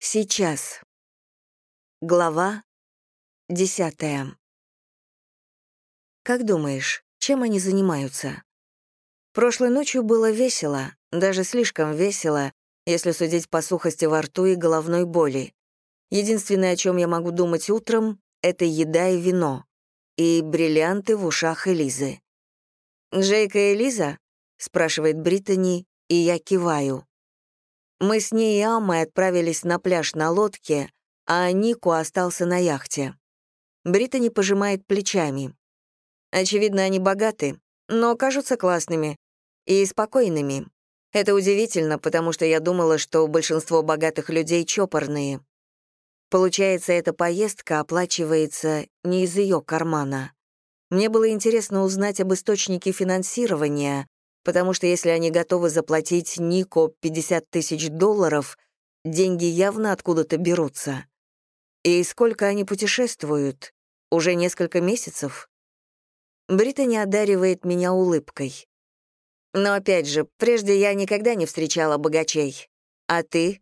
Сейчас. Глава десятая. Как думаешь, чем они занимаются? Прошлой ночью было весело, даже слишком весело, если судить по сухости во рту и головной боли. Единственное, о чем я могу думать утром, это еда и вино. И бриллианты в ушах Элизы. «Джейка и Элиза?» — спрашивает Британи, и я киваю. Мы с ней и Аммой отправились на пляж на лодке, а Нику остался на яхте. Британи пожимает плечами. Очевидно, они богаты, но кажутся классными и спокойными. Это удивительно, потому что я думала, что большинство богатых людей чопорные. Получается, эта поездка оплачивается не из ее кармана. Мне было интересно узнать об источнике финансирования, потому что если они готовы заплатить Нико 50 тысяч долларов, деньги явно откуда-то берутся. И сколько они путешествуют? Уже несколько месяцев? Британи одаривает меня улыбкой. Но опять же, прежде я никогда не встречала богачей. А ты?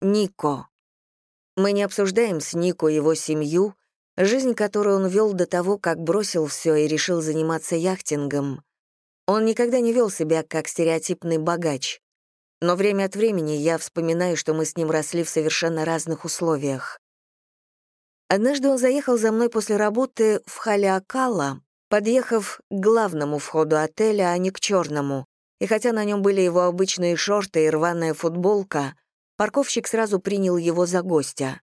Нико. Мы не обсуждаем с Нико его семью, жизнь, которую он вел до того, как бросил все и решил заниматься яхтингом. Он никогда не вел себя как стереотипный богач. Но время от времени я вспоминаю, что мы с ним росли в совершенно разных условиях. Однажды он заехал за мной после работы в Халиакала, подъехав к главному входу отеля, а не к черному. И хотя на нем были его обычные шорты и рваная футболка, парковщик сразу принял его за гостя.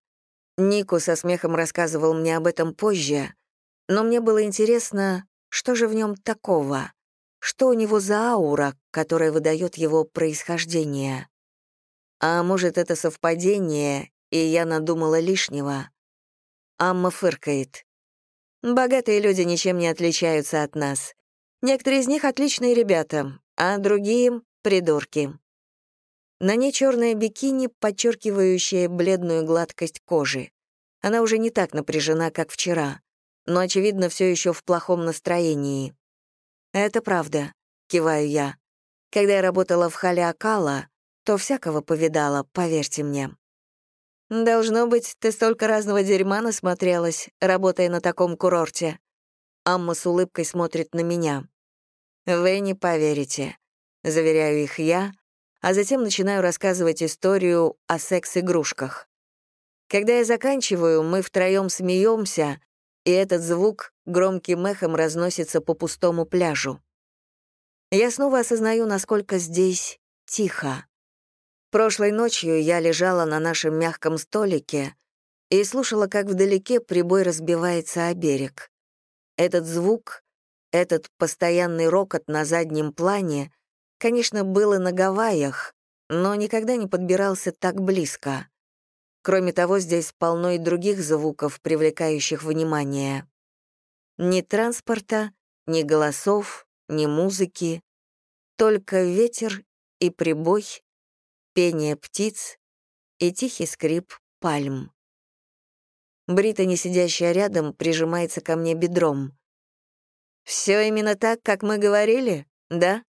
Нику со смехом рассказывал мне об этом позже, но мне было интересно, что же в нем такого. Что у него за аура, которая выдает его происхождение? А может, это совпадение, и я надумала лишнего? Амма фыркает. Богатые люди ничем не отличаются от нас. Некоторые из них отличные ребята, а другие — придурки. На ней черное бикини, подчеркивающее бледную гладкость кожи. Она уже не так напряжена, как вчера, но, очевидно, все еще в плохом настроении. «Это правда», — киваю я. «Когда я работала в Халиакала, то всякого повидала, поверьте мне». «Должно быть, ты столько разного дерьма насмотрелась, работая на таком курорте». Амма с улыбкой смотрит на меня. «Вы не поверите», — заверяю их я, а затем начинаю рассказывать историю о секс-игрушках. Когда я заканчиваю, мы втроем смеемся, и этот звук громким эхом разносится по пустому пляжу. Я снова осознаю, насколько здесь тихо. Прошлой ночью я лежала на нашем мягком столике и слушала, как вдалеке прибой разбивается о берег. Этот звук, этот постоянный рокот на заднем плане, конечно, был и на Гавайях, но никогда не подбирался так близко. Кроме того, здесь полно и других звуков, привлекающих внимание. Ни транспорта, ни голосов, ни музыки, только ветер и прибой, пение птиц и тихий скрип пальм. Британи, сидящая рядом, прижимается ко мне бедром. «Все именно так, как мы говорили, да?»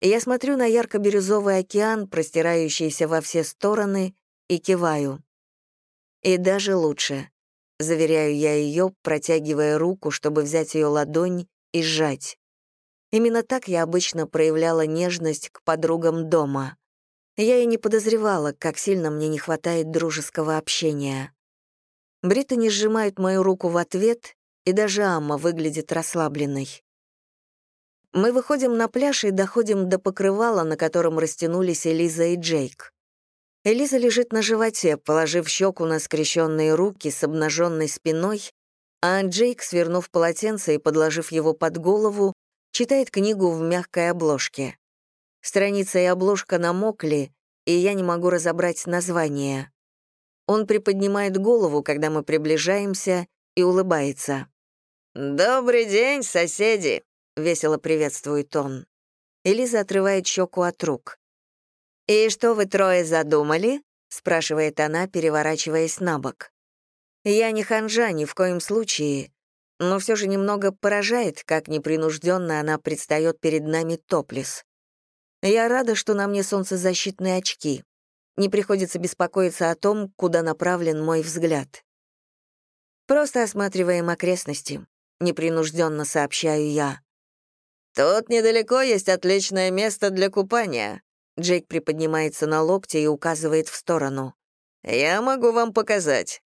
Я смотрю на ярко-бирюзовый океан, простирающийся во все стороны, и киваю. И даже лучше. Заверяю я ее, протягивая руку, чтобы взять ее ладонь и сжать. Именно так я обычно проявляла нежность к подругам дома. Я и не подозревала, как сильно мне не хватает дружеского общения. Британи сжимает мою руку в ответ, и даже Амма выглядит расслабленной. Мы выходим на пляж и доходим до покрывала, на котором растянулись Элиза и Джейк. Элиза лежит на животе, положив щеку на скрещенные руки с обнаженной спиной, а Джейк, свернув полотенце и подложив его под голову, читает книгу в мягкой обложке. Страница и обложка намокли, и я не могу разобрать название. Он приподнимает голову, когда мы приближаемся, и улыбается. «Добрый день, соседи!» — весело приветствует он. Элиза отрывает щеку от рук. «И что вы трое задумали?» — спрашивает она, переворачиваясь на бок. «Я не ханжа ни в коем случае, но все же немного поражает, как непринужденно она предстает перед нами топлес. Я рада, что на мне солнцезащитные очки. не приходится беспокоиться о том, куда направлен мой взгляд. Просто осматриваем окрестности, непринужденно сообщаю я. «Тут недалеко есть отличное место для купания», Джейк приподнимается на локте и указывает в сторону. «Я могу вам показать».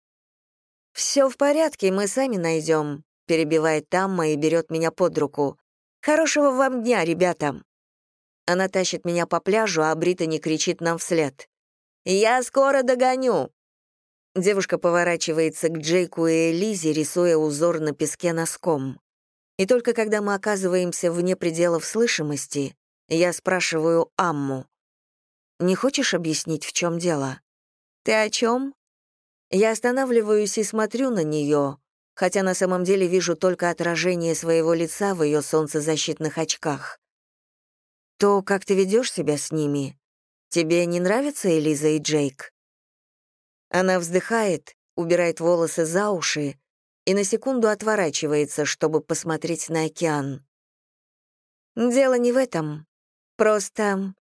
«Все в порядке, мы сами найдем», — перебивает Тамма и берет меня под руку. «Хорошего вам дня, ребята!» Она тащит меня по пляжу, а Британи кричит нам вслед. «Я скоро догоню!» Девушка поворачивается к Джейку и Элизе, рисуя узор на песке носком. И только когда мы оказываемся вне пределов слышимости, я спрашиваю Амму. «Не хочешь объяснить, в чем дело?» «Ты о чем?» Я останавливаюсь и смотрю на нее, хотя на самом деле вижу только отражение своего лица в ее солнцезащитных очках. «То, как ты ведешь себя с ними? Тебе не нравятся Элиза и Джейк?» Она вздыхает, убирает волосы за уши и на секунду отворачивается, чтобы посмотреть на океан. «Дело не в этом. Просто...»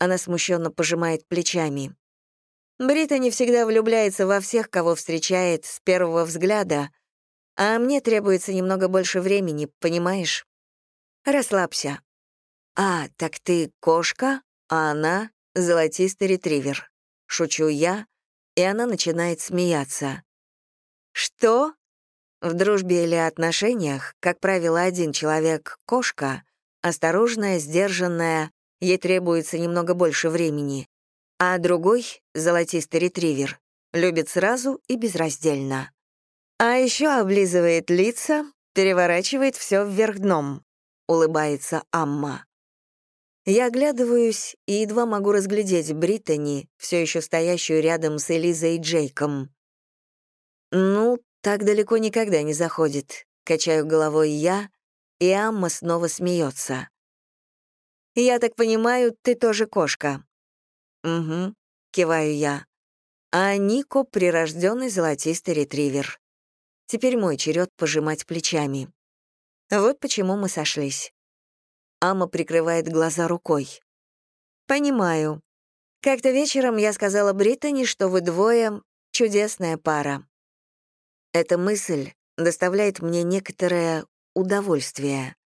Она смущенно пожимает плечами. Брита не всегда влюбляется во всех, кого встречает с первого взгляда, а мне требуется немного больше времени, понимаешь? Расслабься. А, так ты кошка, а она — золотистый ретривер. Шучу я, и она начинает смеяться. Что? В дружбе или отношениях, как правило, один человек — кошка, осторожная, сдержанная, ей требуется немного больше времени, а другой, золотистый ретривер, любит сразу и безраздельно. А еще облизывает лица, переворачивает все вверх дном, улыбается Амма. Я оглядываюсь и едва могу разглядеть Британи, все еще стоящую рядом с Элизой и Джейком. Ну, так далеко никогда не заходит. Качаю головой я, и Амма снова смеется. «Я так понимаю, ты тоже кошка?» «Угу», — киваю я. А Нико — прирожденный золотистый ретривер. Теперь мой черед пожимать плечами. Вот почему мы сошлись. Ама прикрывает глаза рукой. «Понимаю. Как-то вечером я сказала Британи, что вы двое — чудесная пара. Эта мысль доставляет мне некоторое удовольствие.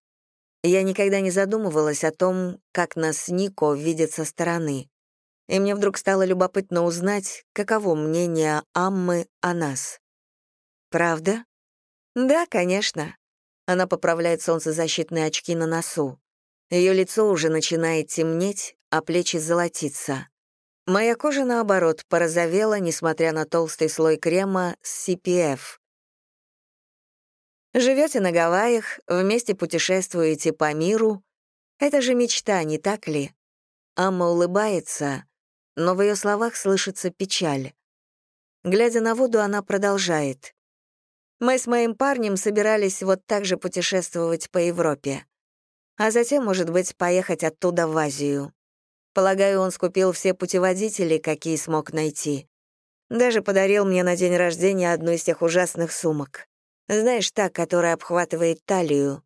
Я никогда не задумывалась о том, как нас с Нико видят со стороны. И мне вдруг стало любопытно узнать, каково мнение Аммы о нас. «Правда?» «Да, конечно». Она поправляет солнцезащитные очки на носу. Ее лицо уже начинает темнеть, а плечи золотиться. Моя кожа, наоборот, порозовела, несмотря на толстый слой крема с CPF. Живете на Гавайях, вместе путешествуете по миру. Это же мечта, не так ли? Амма улыбается, но в ее словах слышится печаль. Глядя на воду, она продолжает. «Мы с моим парнем собирались вот так же путешествовать по Европе. А затем, может быть, поехать оттуда в Азию. Полагаю, он скупил все путеводители, какие смог найти. Даже подарил мне на день рождения одну из тех ужасных сумок. Знаешь, та, которая обхватывает талию.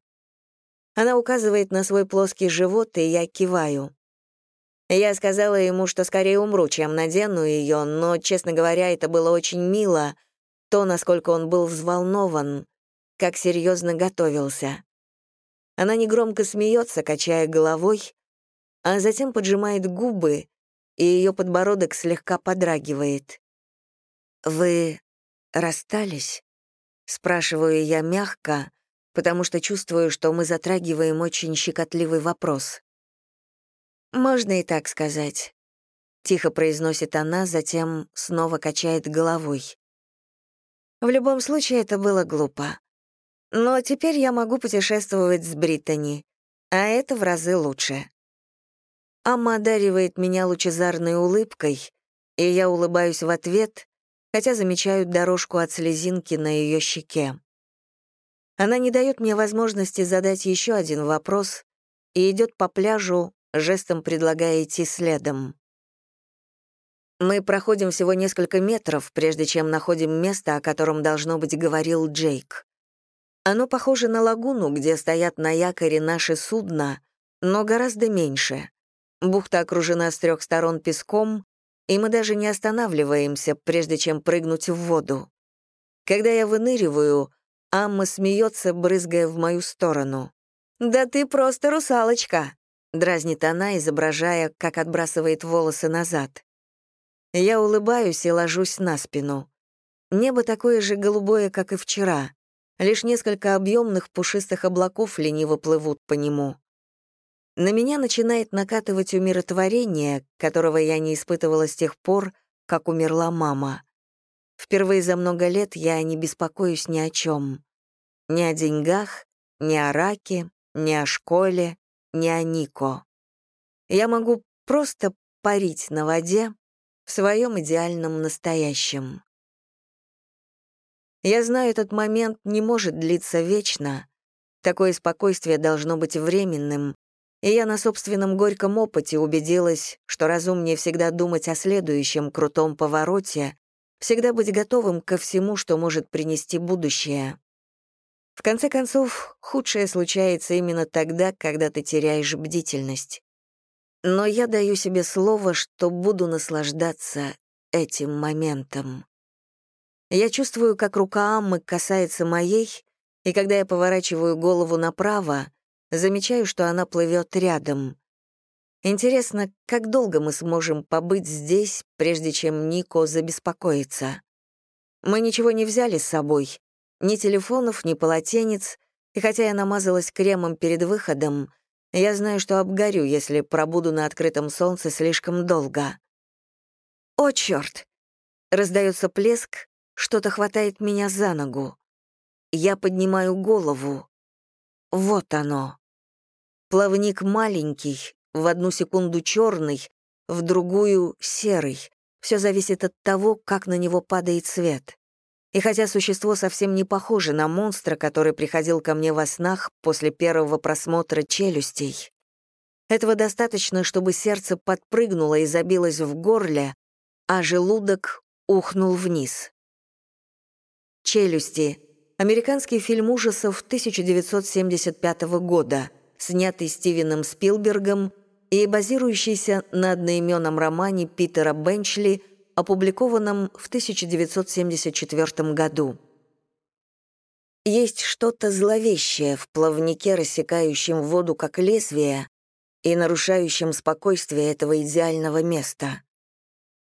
Она указывает на свой плоский живот, и я киваю. Я сказала ему, что скорее умру, чем надену ее, но, честно говоря, это было очень мило, то, насколько он был взволнован, как серьезно готовился. Она негромко смеется, качая головой, а затем поджимает губы, и ее подбородок слегка подрагивает. «Вы расстались?» — спрашиваю я мягко, потому что чувствую, что мы затрагиваем очень щекотливый вопрос. «Можно и так сказать», — тихо произносит она, затем снова качает головой. В любом случае, это было глупо. Но теперь я могу путешествовать с Британи, а это в разы лучше. Амма одаривает меня лучезарной улыбкой, и я улыбаюсь в ответ, хотя замечаю дорожку от слезинки на ее щеке. Она не дает мне возможности задать еще один вопрос и идет по пляжу, жестом предлагая идти следом. Мы проходим всего несколько метров, прежде чем находим место, о котором, должно быть, говорил Джейк. Оно похоже на лагуну, где стоят на якоре наши судна, но гораздо меньше. Бухта окружена с трех сторон песком, и мы даже не останавливаемся, прежде чем прыгнуть в воду. Когда я выныриваю, Амма смеется, брызгая в мою сторону. «Да ты просто русалочка!» — дразнит она, изображая, как отбрасывает волосы назад. Я улыбаюсь и ложусь на спину. Небо такое же голубое, как и вчера. Лишь несколько объемных пушистых облаков лениво плывут по нему. На меня начинает накатывать умиротворение, которого я не испытывала с тех пор, как умерла мама. Впервые за много лет я не беспокоюсь ни о чем. Ни о деньгах, ни о раке, ни о школе, ни о Нико. Я могу просто парить на воде в своем идеальном настоящем. Я знаю, этот момент не может длиться вечно. Такое спокойствие должно быть временным, и я на собственном горьком опыте убедилась, что разумнее всегда думать о следующем крутом повороте, всегда быть готовым ко всему, что может принести будущее. В конце концов, худшее случается именно тогда, когда ты теряешь бдительность. Но я даю себе слово, что буду наслаждаться этим моментом. Я чувствую, как рука Аммы касается моей, и когда я поворачиваю голову направо, замечаю, что она плывет рядом. Интересно, как долго мы сможем побыть здесь, прежде чем Нико забеспокоится. Мы ничего не взяли с собой, ни телефонов, ни полотенец, и хотя я намазалась кремом перед выходом, я знаю, что обгорю, если пробуду на открытом солнце слишком долго. «О, черт! Раздается плеск, что-то хватает меня за ногу. Я поднимаю голову. Вот оно. Плавник маленький, в одну секунду черный, в другую — серый. Все зависит от того, как на него падает свет. И хотя существо совсем не похоже на монстра, который приходил ко мне во снах после первого просмотра челюстей, этого достаточно, чтобы сердце подпрыгнуло и забилось в горле, а желудок ухнул вниз. «Челюсти» — американский фильм ужасов 1975 года, снятый Стивеном Спилбергом и базирующийся на одноименном романе Питера Бенчли, опубликованном в 1974 году. Есть что-то зловещее в плавнике, рассекающем воду как лезвие и нарушающем спокойствие этого идеального места.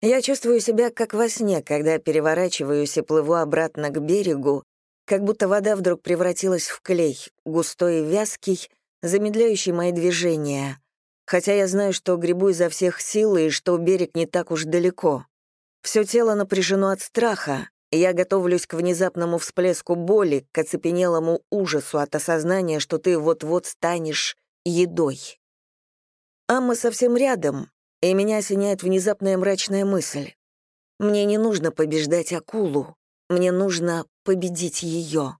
Я чувствую себя как во сне, когда переворачиваюсь и плыву обратно к берегу, как будто вода вдруг превратилась в клей, густой и вязкий, замедляющий мои движения, хотя я знаю, что гребу изо всех сил и что берег не так уж далеко. Все тело напряжено от страха, и я готовлюсь к внезапному всплеску боли, к оцепенелому ужасу от осознания, что ты вот-вот станешь едой. Амма совсем рядом, и меня осеняет внезапная мрачная мысль. Мне не нужно побеждать акулу, мне нужно победить ее.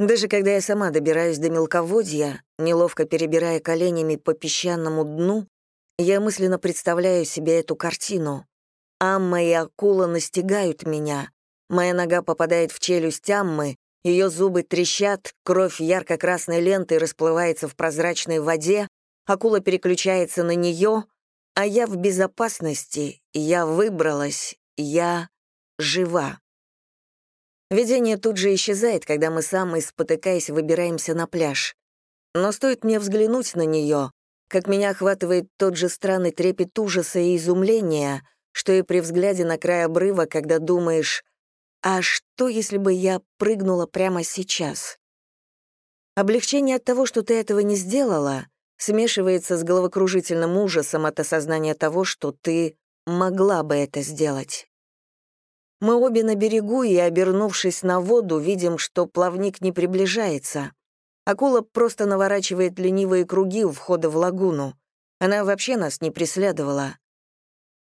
Даже когда я сама добираюсь до мелководья, неловко перебирая коленями по песчаному дну, я мысленно представляю себе эту картину. Амма и акула настигают меня. Моя нога попадает в челюсть Аммы, ее зубы трещат, кровь ярко-красной лентой расплывается в прозрачной воде, акула переключается на нее, а я в безопасности, я выбралась, я жива. Видение тут же исчезает, когда мы сами, спотыкаясь, выбираемся на пляж. Но стоит мне взглянуть на нее, как меня охватывает тот же странный трепет ужаса и изумления, что и при взгляде на край обрыва, когда думаешь, а что, если бы я прыгнула прямо сейчас? Облегчение от того, что ты этого не сделала, смешивается с головокружительным ужасом от осознания того, что ты могла бы это сделать. Мы обе на берегу и, обернувшись на воду, видим, что плавник не приближается. Акула просто наворачивает ленивые круги у входа в лагуну. Она вообще нас не преследовала.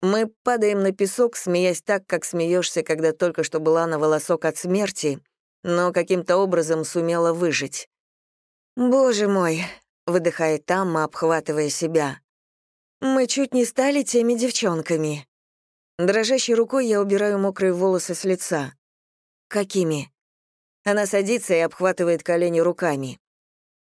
Мы падаем на песок, смеясь так, как смеешься, когда только что была на волосок от смерти, но каким-то образом сумела выжить. «Боже мой, — выдыхает Тамма, обхватывая себя. «Мы чуть не стали теми девчонками». Дрожащей рукой я убираю мокрые волосы с лица. «Какими?» Она садится и обхватывает колени руками.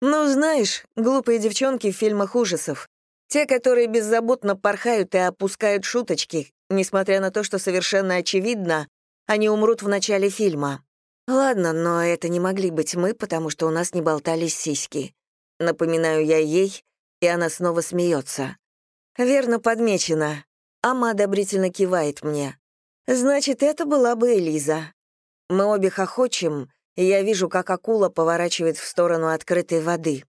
«Ну, знаешь, глупые девчонки в фильмах ужасов. Те, которые беззаботно порхают и опускают шуточки, несмотря на то, что совершенно очевидно, они умрут в начале фильма. Ладно, но это не могли быть мы, потому что у нас не болтались сиськи. Напоминаю я ей, и она снова смеется. Верно подмечено. Ама одобрительно кивает мне. Значит, это была бы Элиза. Мы обе хохочем, и я вижу, как акула поворачивает в сторону открытой воды.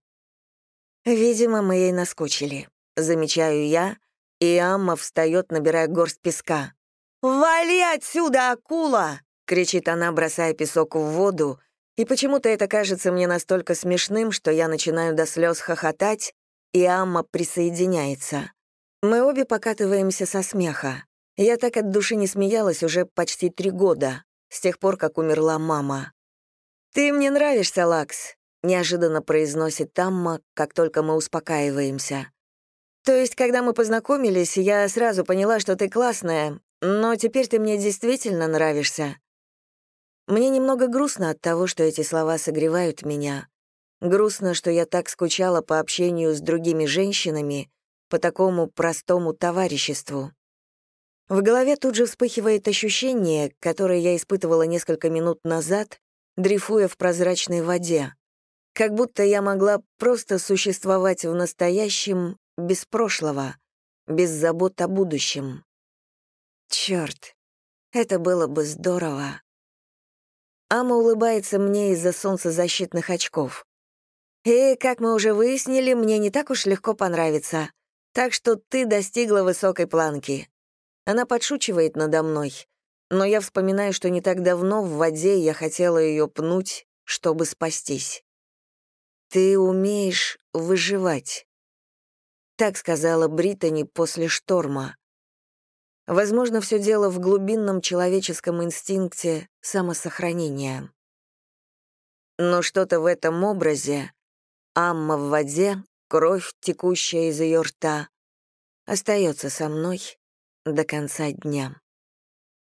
Видимо, мы ей наскучили. Замечаю я, и Амма встает, набирая горсть песка. «Вали отсюда, акула!» — кричит она, бросая песок в воду, и почему-то это кажется мне настолько смешным, что я начинаю до слез хохотать, и Амма присоединяется. Мы обе покатываемся со смеха. Я так от души не смеялась уже почти три года, с тех пор, как умерла мама. «Ты мне нравишься, Лакс», — неожиданно произносит Тамма, как только мы успокаиваемся. «То есть, когда мы познакомились, я сразу поняла, что ты классная, но теперь ты мне действительно нравишься. Мне немного грустно от того, что эти слова согревают меня. Грустно, что я так скучала по общению с другими женщинами, по такому простому товариществу. В голове тут же вспыхивает ощущение, которое я испытывала несколько минут назад, дрейфуя в прозрачной воде. Как будто я могла просто существовать в настоящем без прошлого, без забот о будущем. Черт, это было бы здорово. Ама улыбается мне из-за солнцезащитных очков. «И, как мы уже выяснили, мне не так уж легко понравиться. Так что ты достигла высокой планки». Она подшучивает надо мной, но я вспоминаю, что не так давно в воде я хотела ее пнуть, чтобы спастись. «Ты умеешь выживать», — так сказала Британи после шторма. Возможно, все дело в глубинном человеческом инстинкте самосохранения. Но что-то в этом образе, Амма в воде, кровь, текущая из ее рта, остается со мной до конца дня.